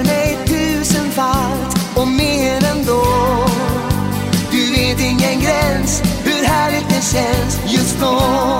älskar mig tusenfalt och mer ändå. Du vet ingen gräns hur härligt det känns just då.